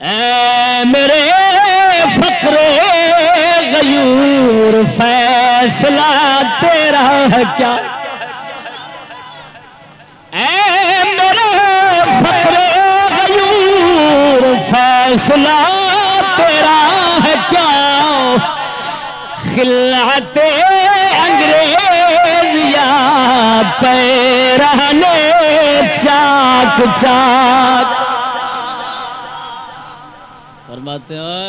اے میرے فقر غیور، فیصلہ تیرا ہے کیا؟ اے میرے فقر غیور، فیصلہ تیرا ہے کیا؟ خلعت انگریز یا پیرہنے چاک چاک؟ فرماتے ہیں